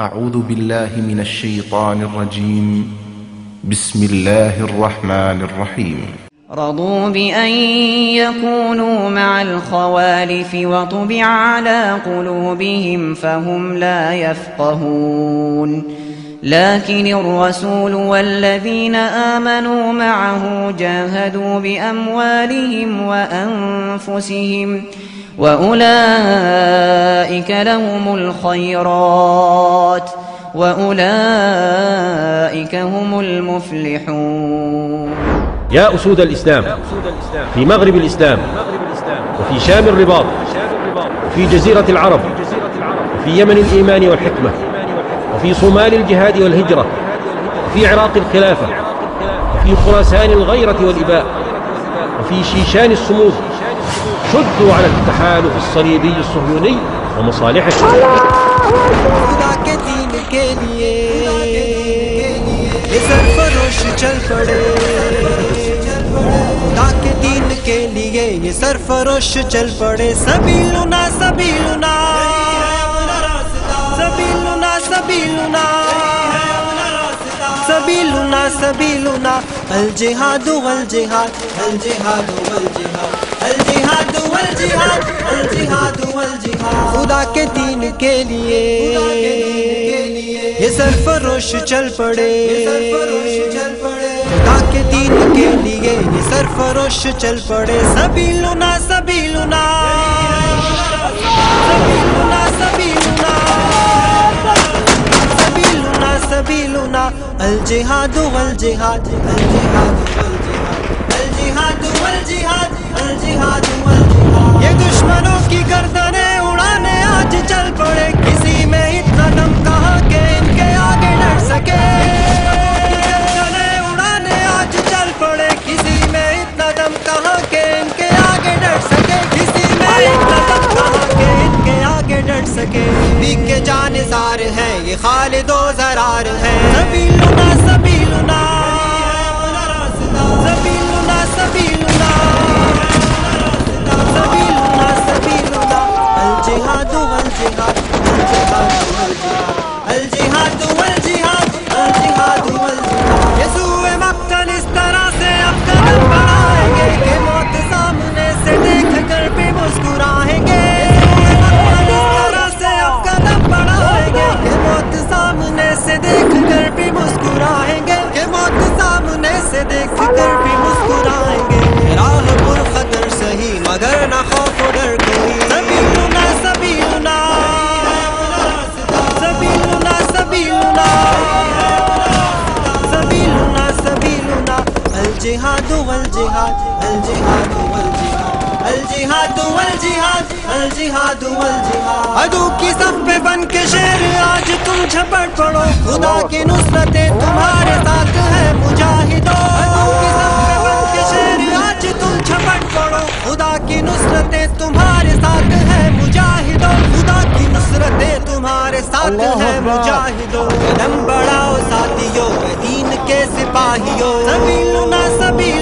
أعوذ بالله من الشيطان الرجيم. بسم الله الرحمن الرحيم. رضوا بأن يكونوا مع الخوالف وطبع على قلوبهم فهم لا يفقهون. لكن الرسول والذين آمنوا معه جاهدوا بأموالهم وأنفسهم. وأنفسهم وأولئك لهم الخيرات وأولئك هم المفلحون يا أسود الإسلام في مغرب الإسلام وفي شام الرباط وفي جزيرة العرب وفي يمن الإيمان والحكمة وفي صومال الجهاد والهجرة وفي عراق الخلافة وفي خراسان الغيرة والإباء وفي شيشان الصمود. شدوا على التحالف الصليبي الصهيوني ومصالحه خدا کے دین کے لیے سرفروش چل پڑے خدا کے دین کے لیے یہ سرفروش چل پڑے سبھی لنا سبھی لنا سبھی لنا سبھی لنا سبھی لنا سبھی لنا الجہاد والجہاد الجہاد والجہاد خدا کے دین کے لیے۔ یہ سرفروش چل پڑے۔ خدا کے دین کے لیے یہ سرفروش چل پڑے۔ سبھی لنا سبھی لنا سبھی لنا سبھی لنا سبھی لنا سبھی لنا الجہاد والجہاد الجہاد والجہاد۔ الجہاد والجہاد الجہاد والجہاد۔ خالد و زرار ہے۔ سبیلنا سبیلنا۔ سبھی لنا سبھی الجہاد والجہاد الجہاد۔ الجہاد والجہاد الجہاد والجہاد عدو کی صف پہ بن کے شیر آج تم جھپٹ پڑو۔ خدا کی نصرتیں تمہارے ساتھ ہے مجاہدو۔ عدو کی صف پہ بن کے شیر آج تم جھپٹ پڑو۔ خدا کی نصرتیں تمہارے ساتھ ہے مجاہدو۔ خدا کی نصرتیں تمہارے ساتھ ہے مجاہدو۔ قدم بڑھاؤ ساتھیو دین کے سپاہیو۔ سبھی لنا سبھی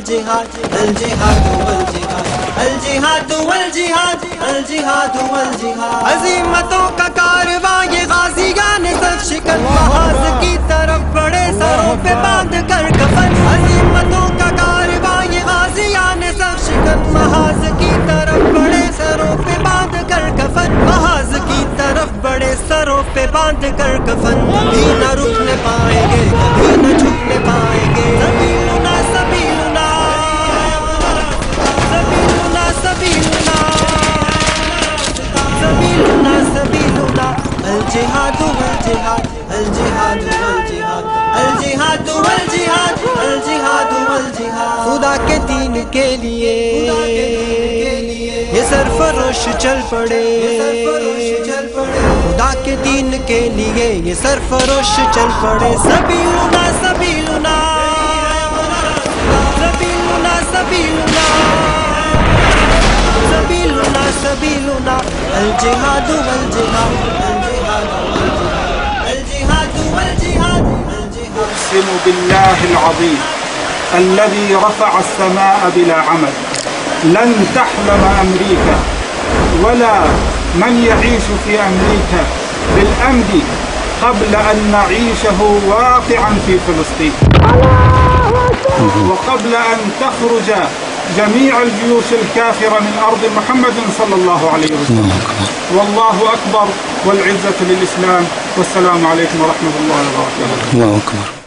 الجہاد والجہاد الجہاد والجہاد الجہاد والجہاد الجہاد والجہاد عظیمتوں کا کارواں یہ غازیان سر شکن محاذ کی طرف بڑے سروں پہ باندھ کر کفن. عظیمتوں کا کارواں یہ غازیان سر شکن محاذ کی طرف بڑے سروں پہ باندھ کر کفن. محاذ کی طرف بڑے سروں پہ باندھ کر کفن. نہ رکنے الجہاد والجہاد الجہاد والجہاد الجہاد والجہاد الجہاد والجہاد خدا کے دین کے لیے یہ سرفروش چل پڑے۔ خدا کے دین کے لیے یہ سرفروش چل پڑے۔ سبھی لنا سبھی لنا سبھی لنا سبھی لنا سبھی لنا سبھی لنا الجہاد والجہاد أقسم بالله العظيم الذي رفع السماء بلا عمد. لن تحلم أمريكا ولا من يعيش في أمريكا بالأمن قبل أن نعيشه واقعا في فلسطين. وقبل أن تخرج جميع الجيوش الكافرة من أرض محمد صلى الله عليه وسلم. والله أكبر والعزة للإسلام. والسلام عليكم ورحمة الله وبركاته. الله أكبر.